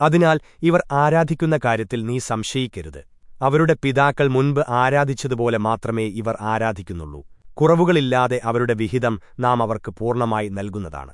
അതിനാൽ ഇവർ ആരാധിക്കുന്ന കാര്യത്തിൽ നീ സംശയിക്കരുത്. അവരുടെ പിതാക്കൾ മുൻപ് ആരാധിച്ചതുപോലെ മാത്രമേ ഇവർ ആരാധിക്കുന്നുള്ളൂ. കുറവുകളില്ലാതെ അവരുടെ വിഹിതം നാം അവർക്ക് പൂർണമായി നൽകുന്നതാണ്.